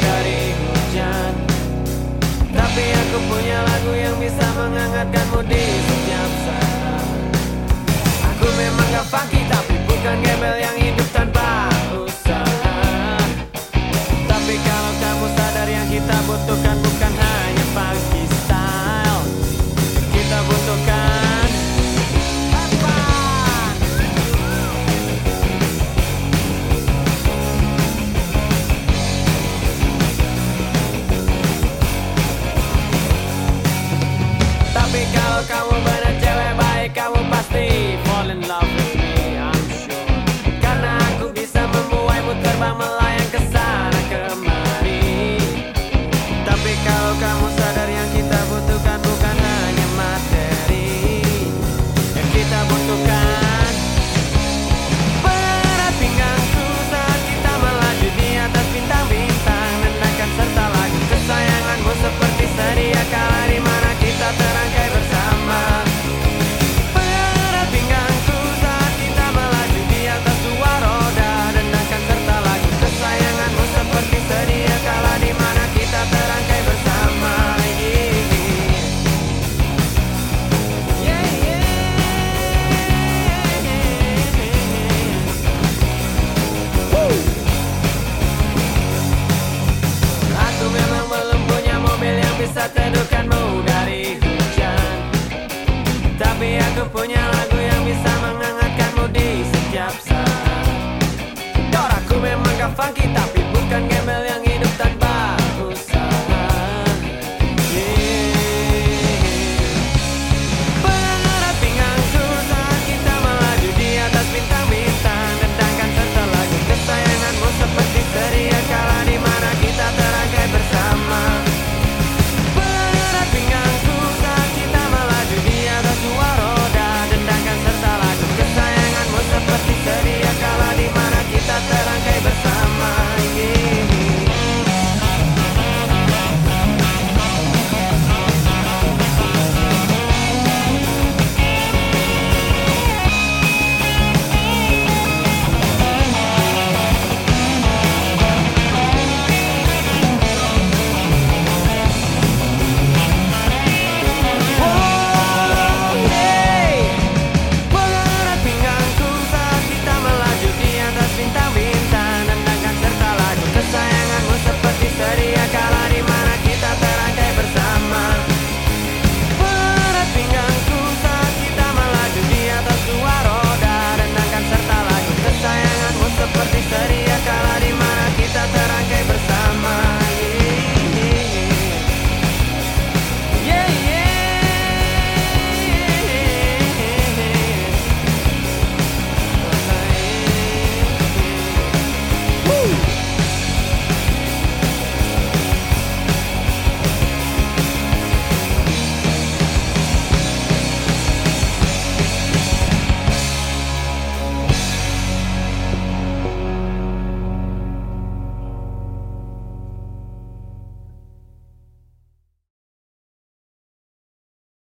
dari hujan. Tapi aku punya lagu yang bisa menghangatkanmu di setiap saat. Aku memang gak funky tapi bukan gembel yang hidup tanpa usaha. Tapi kalau kamu sadar yang kita butuhkan bukan kamu benar cewek baik Kamu pasti fall in love with me I'm sure. Karena aku bisa membuatmu terbang melayang ke sana kemari. Tapi kalau kamu bisa teduhkanmu dari hujan. Tapi aku punya